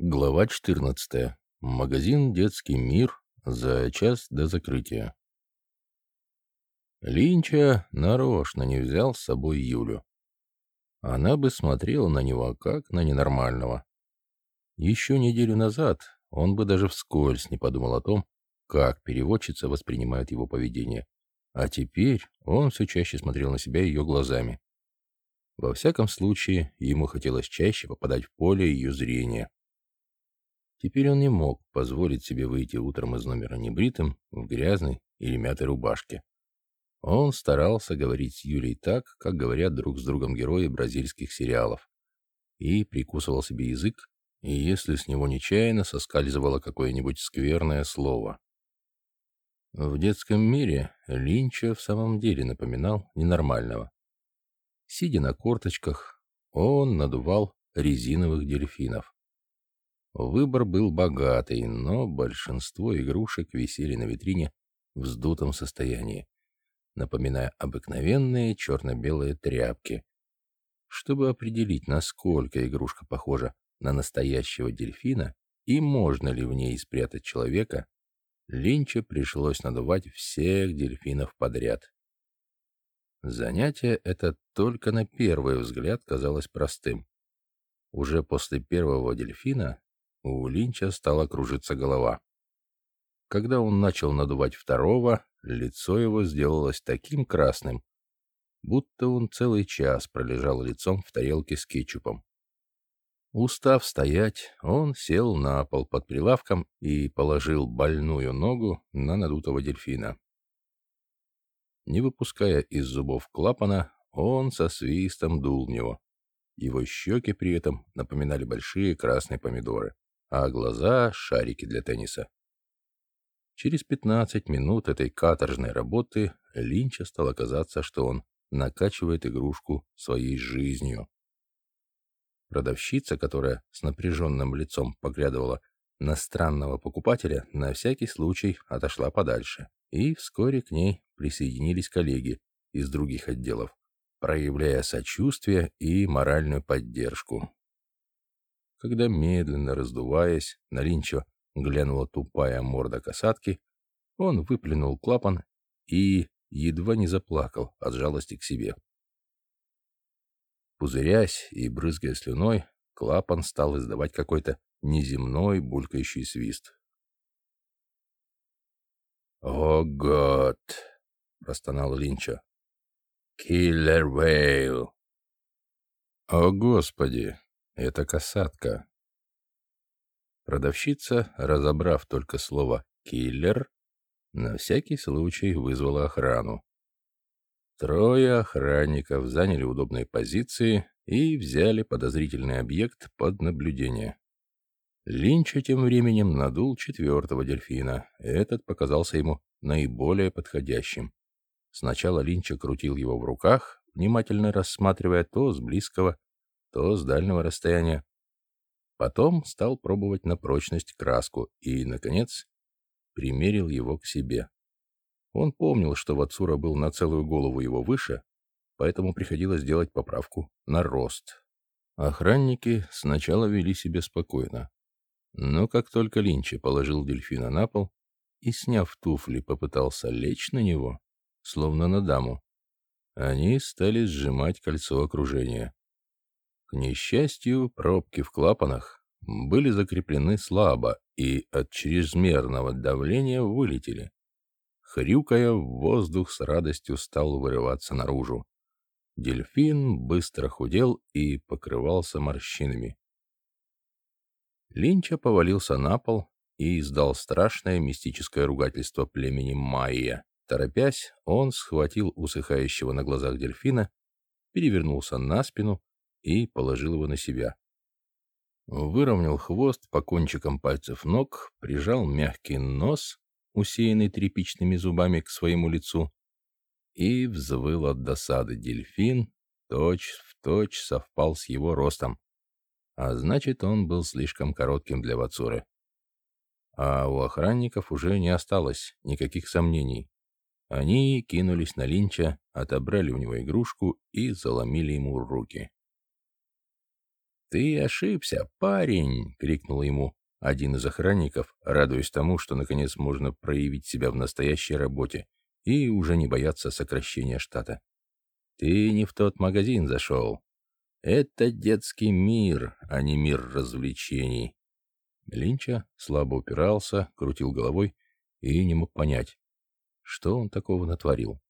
Глава 14. Магазин «Детский мир» за час до закрытия. Линча нарочно не взял с собой Юлю. Она бы смотрела на него как на ненормального. Еще неделю назад он бы даже вскользь не подумал о том, как переводчица воспринимает его поведение. А теперь он все чаще смотрел на себя ее глазами. Во всяком случае, ему хотелось чаще попадать в поле ее зрения. Теперь он не мог позволить себе выйти утром из номера небритым, в грязной или мятой рубашке. Он старался говорить с Юлей так, как говорят друг с другом герои бразильских сериалов. И прикусывал себе язык, и если с него нечаянно соскальзывало какое-нибудь скверное слово. В детском мире Линча в самом деле напоминал ненормального. Сидя на корточках, он надувал резиновых дельфинов. Выбор был богатый, но большинство игрушек висели на витрине в вздутом состоянии, напоминая обыкновенные черно-белые тряпки. Чтобы определить, насколько игрушка похожа на настоящего дельфина и можно ли в ней спрятать человека, Линча пришлось надувать всех дельфинов подряд. Занятие это только на первый взгляд казалось простым. Уже после первого дельфина у Линча стала кружиться голова. Когда он начал надувать второго, лицо его сделалось таким красным, будто он целый час пролежал лицом в тарелке с кетчупом. Устав стоять, он сел на пол под прилавком и положил больную ногу на надутого дельфина. Не выпуская из зубов клапана, он со свистом дул в него. Его щеки при этом напоминали большие красные помидоры а глаза — шарики для тенниса. Через 15 минут этой каторжной работы Линча стало казаться, что он накачивает игрушку своей жизнью. Продавщица, которая с напряженным лицом поглядывала на странного покупателя, на всякий случай отошла подальше, и вскоре к ней присоединились коллеги из других отделов, проявляя сочувствие и моральную поддержку. Когда, медленно раздуваясь, на Линчо глянула тупая морда касатки, он выплюнул клапан и едва не заплакал от жалости к себе. Пузырясь и брызгая слюной, клапан стал издавать какой-то неземной булькающий свист. «О, год!» — простонал Линчо. «Киллер Вейл!» «О, Господи!» Это касатка. Продавщица, разобрав только слово «киллер», на всякий случай вызвала охрану. Трое охранников заняли удобные позиции и взяли подозрительный объект под наблюдение. Линча тем временем надул четвертого дельфина. Этот показался ему наиболее подходящим. Сначала Линча крутил его в руках, внимательно рассматривая то с близкого, то с дальнего расстояния. Потом стал пробовать на прочность краску и, наконец, примерил его к себе. Он помнил, что Вацура был на целую голову его выше, поэтому приходилось делать поправку на рост. Охранники сначала вели себя спокойно, но как только Линчи положил дельфина на пол и, сняв туфли, попытался лечь на него, словно на даму, они стали сжимать кольцо окружения. К несчастью, пробки в клапанах были закреплены слабо и от чрезмерного давления вылетели. Хрюкая, воздух с радостью стал вырываться наружу. Дельфин быстро худел и покрывался морщинами. Линча повалился на пол и издал страшное мистическое ругательство племени Майя. Торопясь, он схватил усыхающего на глазах дельфина, перевернулся на спину и положил его на себя. Выровнял хвост по кончикам пальцев ног, прижал мягкий нос, усеянный тряпичными зубами, к своему лицу, и взвыл от досады дельфин, точь в точь совпал с его ростом, а значит, он был слишком коротким для Вацуры. А у охранников уже не осталось никаких сомнений. Они кинулись на Линча, отобрали у него игрушку и заломили ему руки. «Ты ошибся, парень!» — крикнул ему один из охранников, радуясь тому, что наконец можно проявить себя в настоящей работе и уже не бояться сокращения штата. «Ты не в тот магазин зашел. Это детский мир, а не мир развлечений». Линча слабо упирался, крутил головой и не мог понять, что он такого натворил.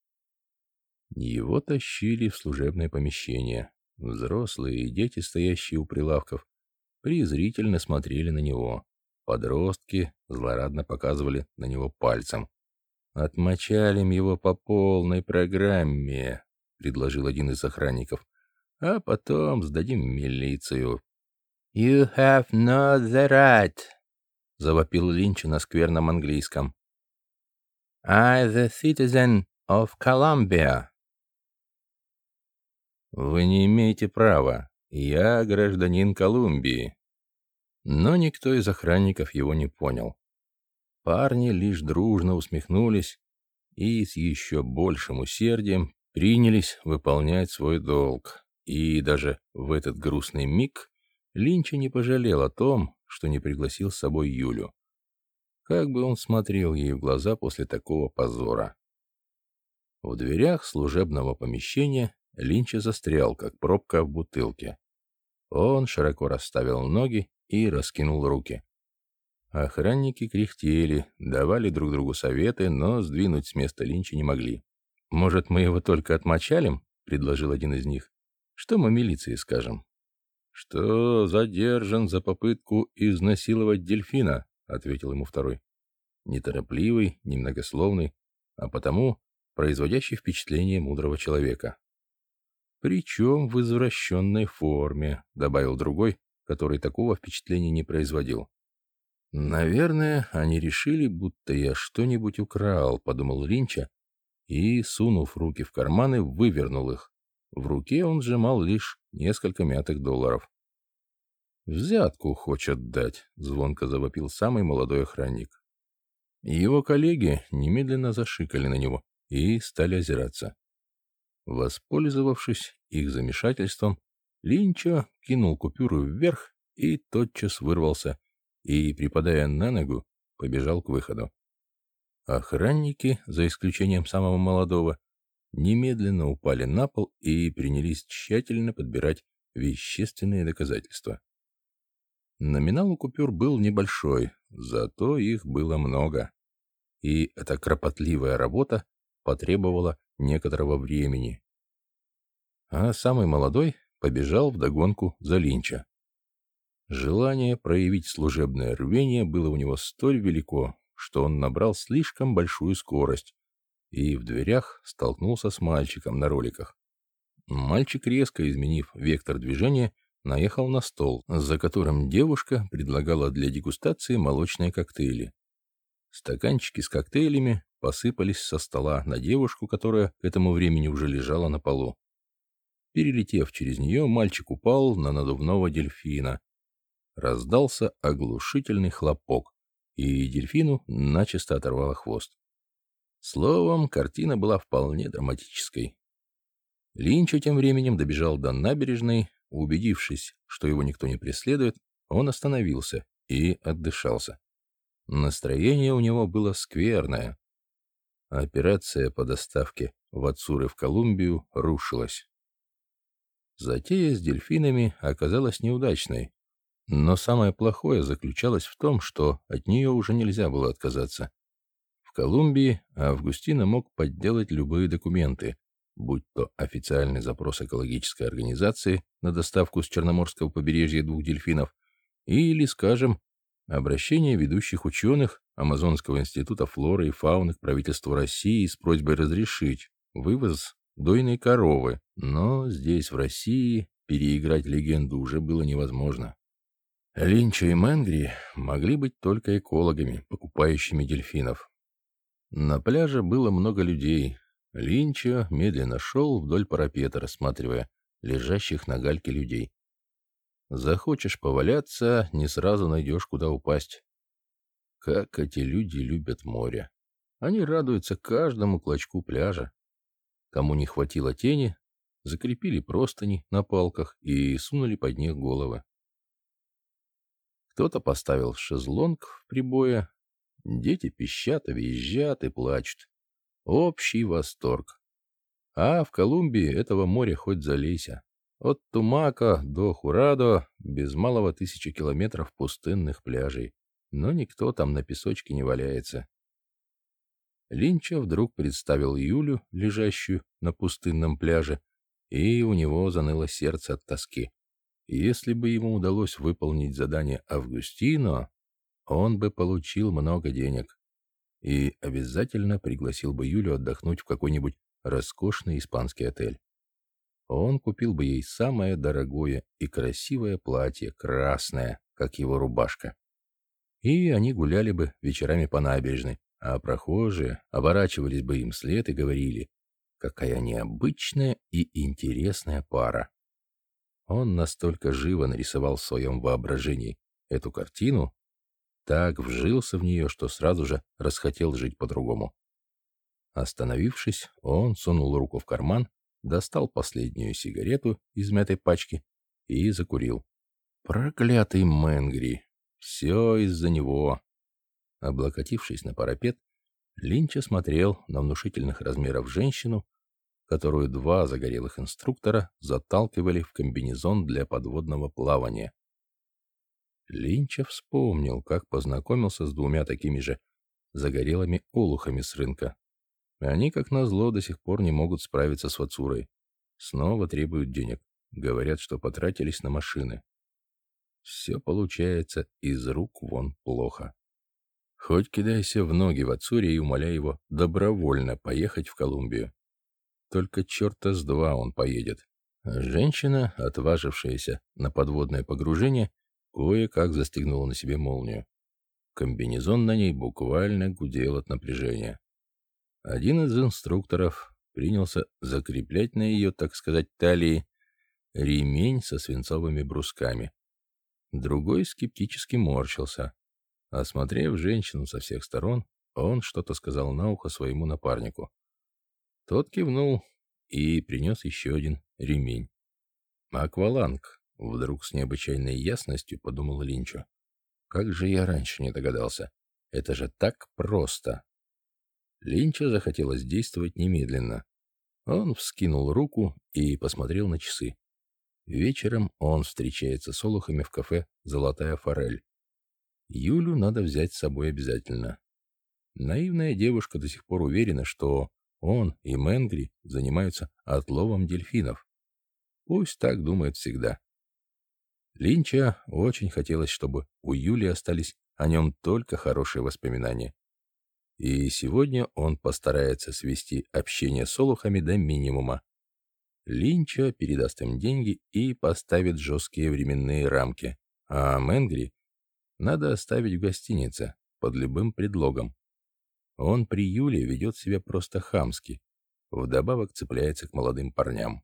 Его тащили в служебное помещение. Взрослые и дети, стоящие у прилавков, презрительно смотрели на него. Подростки злорадно показывали на него пальцем. «Отмочалим его по полной программе», — предложил один из охранников. «А потом сдадим милицию». «You have no the right», — завопил Линч на скверном английском. «I the citizen of Columbia». «Вы не имеете права. Я гражданин Колумбии». Но никто из охранников его не понял. Парни лишь дружно усмехнулись и с еще большим усердием принялись выполнять свой долг. И даже в этот грустный миг Линча не пожалел о том, что не пригласил с собой Юлю. Как бы он смотрел ей в глаза после такого позора. В дверях служебного помещения Линча застрял, как пробка в бутылке. Он широко расставил ноги и раскинул руки. Охранники кряхтели, давали друг другу советы, но сдвинуть с места Линча не могли. «Может, мы его только отмочалим?» — предложил один из них. «Что мы милиции скажем?» «Что задержан за попытку изнасиловать дельфина», — ответил ему второй. Неторопливый, немногословный, а потому производящий впечатление мудрого человека. «Причем в извращенной форме», — добавил другой, который такого впечатления не производил. «Наверное, они решили, будто я что-нибудь украл», — подумал Линча, и, сунув руки в карманы, вывернул их. В руке он сжимал лишь несколько мятых долларов. «Взятку хочет дать», — звонко завопил самый молодой охранник. Его коллеги немедленно зашикали на него и стали озираться. Воспользовавшись их замешательством, Линчо кинул купюру вверх и тотчас вырвался, и, припадая на ногу, побежал к выходу. Охранники, за исключением самого молодого, немедленно упали на пол и принялись тщательно подбирать вещественные доказательства. Номинал у купюр был небольшой, зато их было много. И эта кропотливая работа потребовала некоторого времени. А самый молодой побежал вдогонку за Линча. Желание проявить служебное рвение было у него столь велико, что он набрал слишком большую скорость и в дверях столкнулся с мальчиком на роликах. Мальчик, резко изменив вектор движения, наехал на стол, за которым девушка предлагала для дегустации молочные коктейли. Стаканчики с коктейлями посыпались со стола на девушку, которая к этому времени уже лежала на полу. Перелетев через нее, мальчик упал на надувного дельфина. Раздался оглушительный хлопок, и дельфину начисто оторвало хвост. Словом, картина была вполне драматической. Линчо тем временем добежал до набережной, убедившись, что его никто не преследует, он остановился и отдышался. Настроение у него было скверное. Операция по доставке в Ацуры в Колумбию рушилась. Затея с дельфинами оказалась неудачной, но самое плохое заключалось в том, что от нее уже нельзя было отказаться. В Колумбии Августина мог подделать любые документы, будь то официальный запрос экологической организации на доставку с Черноморского побережья двух дельфинов или, скажем, обращение ведущих ученых Амазонского института флоры и фауны к правительству России с просьбой разрешить вывоз дойной коровы, но здесь, в России, переиграть легенду уже было невозможно. Линчо и Мэнгри могли быть только экологами, покупающими дельфинов. На пляже было много людей, Линчо медленно шел вдоль парапета, рассматривая лежащих на гальке людей. Захочешь поваляться, не сразу найдешь, куда упасть. Как эти люди любят море. Они радуются каждому клочку пляжа. Кому не хватило тени, закрепили простыни на палках и сунули под них головы. Кто-то поставил шезлонг в прибое. Дети пищат, визжат и плачут. Общий восторг. А в Колумбии этого моря хоть залейся. От Тумака до Хурадо без малого тысячи километров пустынных пляжей. Но никто там на песочке не валяется. Линча вдруг представил Юлю, лежащую на пустынном пляже, и у него заныло сердце от тоски. Если бы ему удалось выполнить задание Августино, он бы получил много денег и обязательно пригласил бы Юлю отдохнуть в какой-нибудь роскошный испанский отель. Он купил бы ей самое дорогое и красивое платье, красное, как его рубашка. И они гуляли бы вечерами по набережной, а прохожие оборачивались бы им след и говорили, какая необычная и интересная пара. Он настолько живо нарисовал в своем воображении эту картину, так вжился в нее, что сразу же расхотел жить по-другому. Остановившись, он сунул руку в карман, достал последнюю сигарету из мятой пачки и закурил. Проклятый Мэнгри! Все из-за него! Облокотившись на парапет, Линча смотрел на внушительных размеров женщину, которую два загорелых инструктора заталкивали в комбинезон для подводного плавания. Линча вспомнил, как познакомился с двумя такими же загорелыми олухами с рынка. Они, как назло, до сих пор не могут справиться с Вацурой. Снова требуют денег. Говорят, что потратились на машины. Все получается из рук вон плохо. Хоть кидайся в ноги Вацуре и умоляй его добровольно поехать в Колумбию. Только черта с два он поедет. Женщина, отважившаяся на подводное погружение, кое-как застегнула на себе молнию. Комбинезон на ней буквально гудел от напряжения. Один из инструкторов принялся закреплять на ее, так сказать, талии ремень со свинцовыми брусками. Другой скептически морщился. Осмотрев женщину со всех сторон, он что-то сказал на ухо своему напарнику. Тот кивнул и принес еще один ремень. «Акваланг», — вдруг с необычайной ясностью подумал Линчо. «Как же я раньше не догадался? Это же так просто!» Линча захотелось действовать немедленно. Он вскинул руку и посмотрел на часы. Вечером он встречается с олухами в кафе «Золотая форель». Юлю надо взять с собой обязательно. Наивная девушка до сих пор уверена, что он и Мэнгри занимаются отловом дельфинов. Пусть так думает всегда. Линча очень хотелось, чтобы у Юли остались о нем только хорошие воспоминания. И сегодня он постарается свести общение с олухами до минимума. Линча передаст им деньги и поставит жесткие временные рамки, а Мэнгри надо оставить в гостинице под любым предлогом. Он при Юле ведет себя просто хамски, вдобавок цепляется к молодым парням.